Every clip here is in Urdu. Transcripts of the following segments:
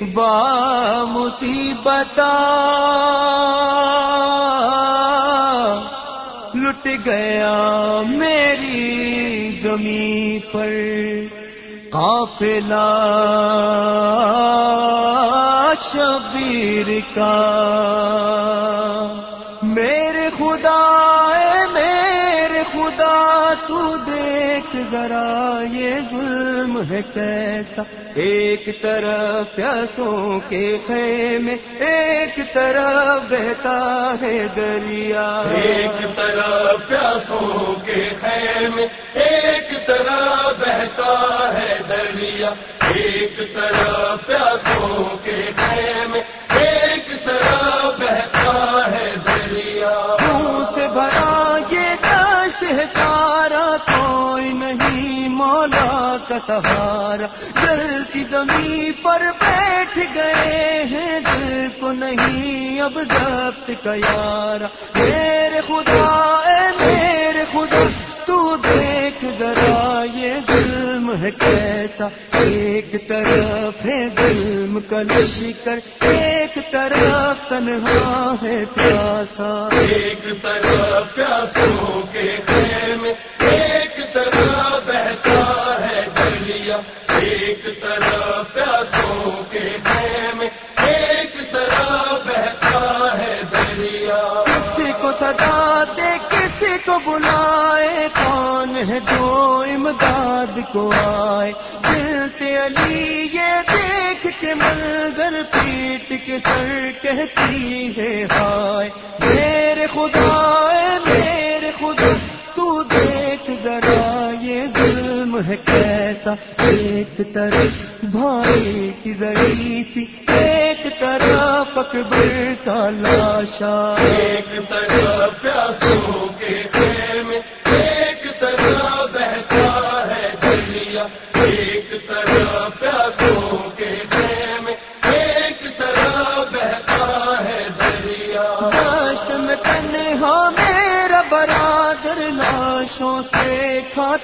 با مصیبت لٹ گیا میری زمین پر قافلہ شبیر کا میرے خدا ذرا یہ ظلم ہے کیسا؟ ایک طرف پیاسوں کے خیمے، ایک طرف بہتا ہے دریا۔ ایک طرف پیاسوں کے خیمے، ایک طرف بہتا ہے دریا۔ ایک طرف کی پر بیٹھ گئے ہیں دل کو نہیں، اب ضبط کا یارا میرے خدا، اے میرے خدا، تو دیکھ ذرا، یہ ظلم ہے کیسا؟ ایک طرف ہے ظلم کا لشکر، ایک طرف تنہا ہے پیاسا۔ ایک طرف کو آئے۔ دل سے علی، یہ دیکھ کے منظر پیٹ کے سر کہتی ہے، ہائے۔ میرے خدا، اے میرے خدا، تو دیکھ ذرا، یہ ظلم ہے کیسا؟ ایک طرف بھائی کی ضعیفی، ایک طرف اکبر کا لاشا ایک طرف پیاسوں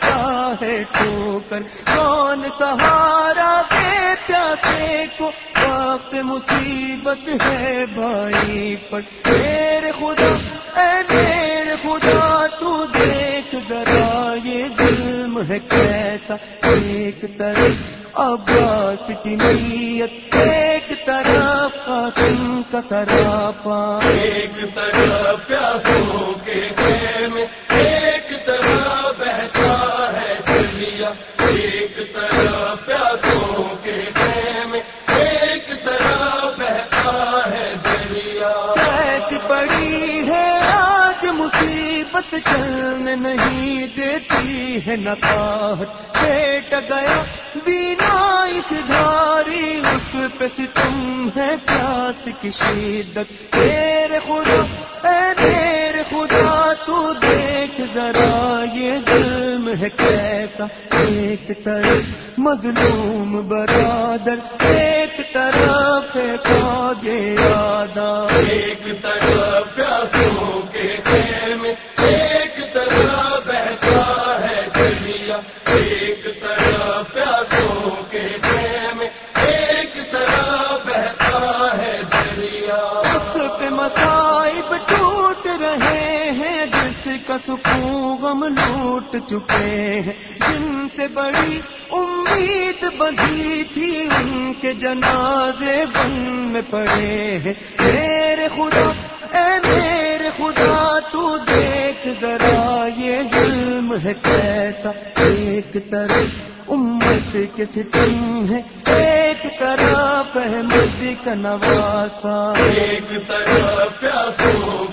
سے ہے ٹھوکر۔ کون سہارا دے پیاسے کو وقت مصیبت ہے بھائی پر۔ میرے خدا، اے میرے خدا، تو دیکھ ذرا، یہ ظلم ہے کیسا؟ ایک طرف عباس کی نیت، ایک طرف قاسم کا سراپا۔ ایک مصیبت چلنے نہیں دیتی ہے نقاہت بیٹ گیا بینا اس دھاری اس پہ ستم ہے پیاس کی شدت۔ تیرے خدا، اے میرے خدا، تو دیکھ ذرا یہ ظلم ہے کیسا۔ ایک طرف مظلوم برادر، ایک طرف ہے فوج یادا کا سکون غم لوٹ چکے ہیں۔ جن سے بڑی امید بندھی تھی ان کے جنازے بن میں پڑے ہیں۔ میرے خدا، اے میرے خدا، تو دیکھ ذرا، یہ ظلم ہے کیسا؟ ایک طرف امت کے ستم ہے ایک طرف احمد کا نواسا ایک طرف پیاسوں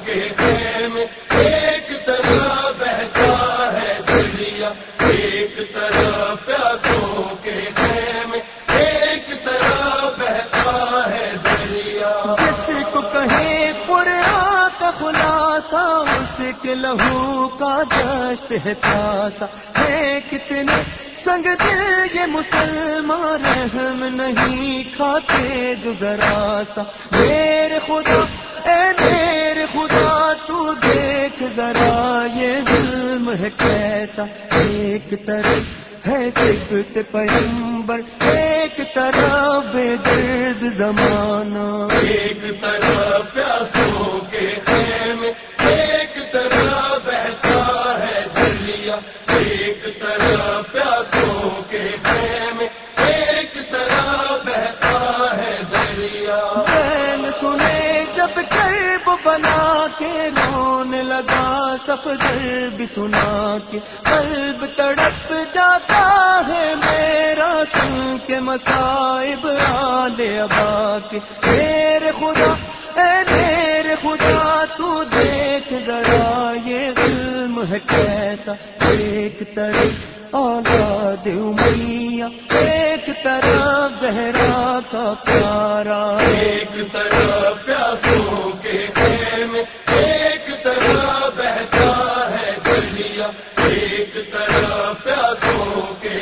کے لہو کا دشت ہے تاسا ہے کتنے سنگ دل یہ مسلمان رحم نہیں کھاتے جو ذرا سا۔ میرے خدا، اے میرے خدا، تو دیکھ ذرا یہ ظلم ہے کیسا۔ ایک طرف ہے سکت پیمبر ایک طرف بے درد زمانہ۔ بنا کے رون لگا سفر بھی سنا کے قلب تڑپ جاتا ہے میرا سن کے مصائب آلے ابا کے۔ میرے خدا، اے میرے خدا، تو دیکھ ذرا، یہ ظلم ہے کیسا؟ ایک طرف اولاد امیہ، ایک طرف زہرا کا پیارا۔ ایک طرف ایک طرف پیاسوں کے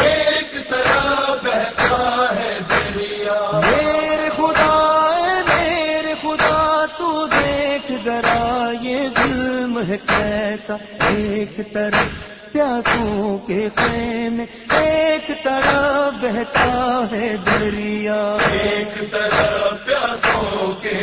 ایک طرح بہتا ہے دریا۔ میرے خدا میرے خدا تو دیکھ ذرا یہ ظلم ہے کیسا۔ ایک طرف پیاسوں کے خیمے ایک طرف بہتا ہے دریا۔ ایک طرف پیاسوں کے